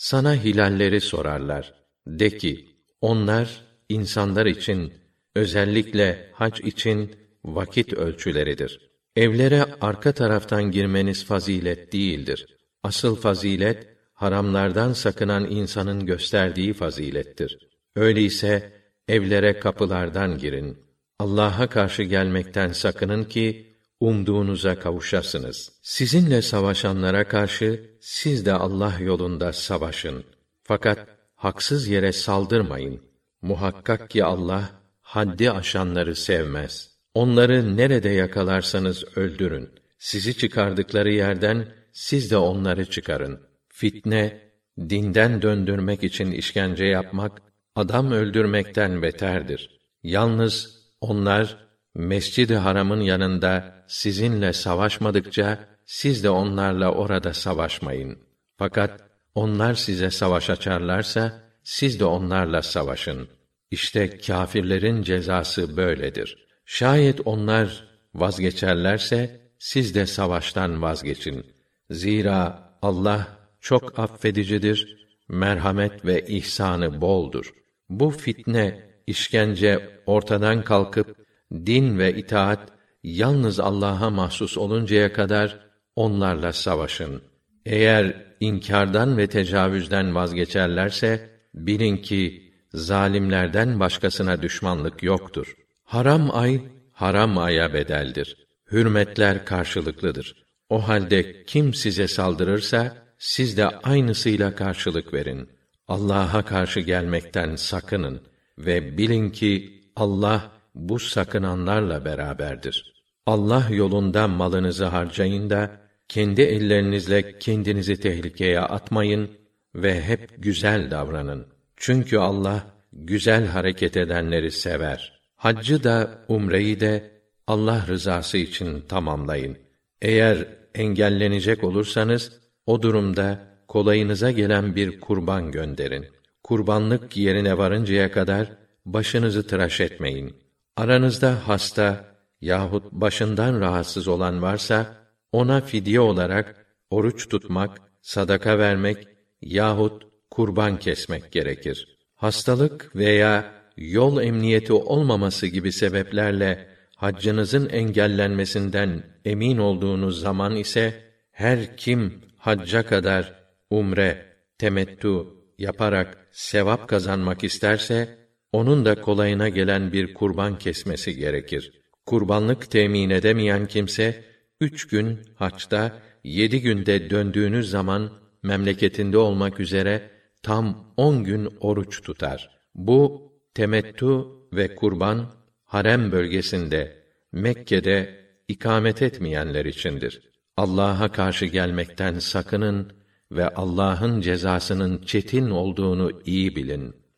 Sana hilalleri sorarlar. De ki, onlar insanlar için, özellikle hac için vakit ölçüleridir. Evlere arka taraftan girmeniz fazilet değildir. Asıl fazilet, haramlardan sakınan insanın gösterdiği fazilettir. Öyleyse, evlere kapılardan girin. Allah'a karşı gelmekten sakının ki, umduğunuza kavuşasınız. Sizinle savaşanlara karşı, siz de Allah yolunda savaşın. Fakat, haksız yere saldırmayın. Muhakkak ki Allah, haddi aşanları sevmez. Onları nerede yakalarsanız öldürün. Sizi çıkardıkları yerden, siz de onları çıkarın. Fitne, dinden döndürmek için işkence yapmak, adam öldürmekten beterdir. Yalnız onlar Mescid-i Haram'ın yanında sizinle savaşmadıkça siz de onlarla orada savaşmayın. Fakat onlar size savaş açarlarsa siz de onlarla savaşın. İşte kâfirlerin cezası böyledir. Şayet onlar vazgeçerlerse siz de savaştan vazgeçin. Zira Allah çok affedicidir, merhamet ve ihsanı boldur. Bu fitne, işkence ortadan kalkıp din ve itaat yalnız Allah'a mahsus oluncaya kadar onlarla savaşın. Eğer inkardan ve tecavüzden vazgeçerlerse bilin ki zalimlerden başkasına düşmanlık yoktur. Haram ay haram aya bedeldir. Hürmetler karşılıklıdır. O halde kim size saldırırsa siz de aynısıyla karşılık verin. Allah'a karşı gelmekten sakının ve bilin ki Allah bu sakınanlarla beraberdir. Allah yolunda malınızı harcayın da kendi ellerinizle kendinizi tehlikeye atmayın ve hep güzel davranın. Çünkü Allah güzel hareket edenleri sever. Haccı da umreyi de Allah rızası için tamamlayın. Eğer engellenecek olursanız o durumda kolayınıza gelen bir kurban gönderin. Kurbanlık yerine varıncaya kadar başınızı tıraş etmeyin. Aranızda hasta yahut başından rahatsız olan varsa ona fidye olarak oruç tutmak, sadaka vermek yahut kurban kesmek gerekir. Hastalık veya yol emniyeti olmaması gibi sebeplerle haccınızın engellenmesinden emin olduğunuz zaman ise her kim hacca kadar umre, temettü yaparak sevap kazanmak isterse onun da kolayına gelen bir kurban kesmesi gerekir. Kurbanlık temin edemeyen kimse üç gün haçta, yedi günde döndüğünüz zaman memleketinde olmak üzere tam on gün oruç tutar. Bu temettü ve kurban harem bölgesinde Mekke'de ikamet etmeyenler içindir. Allah'a karşı gelmekten sakının ve Allah'ın cezasının çetin olduğunu iyi bilin.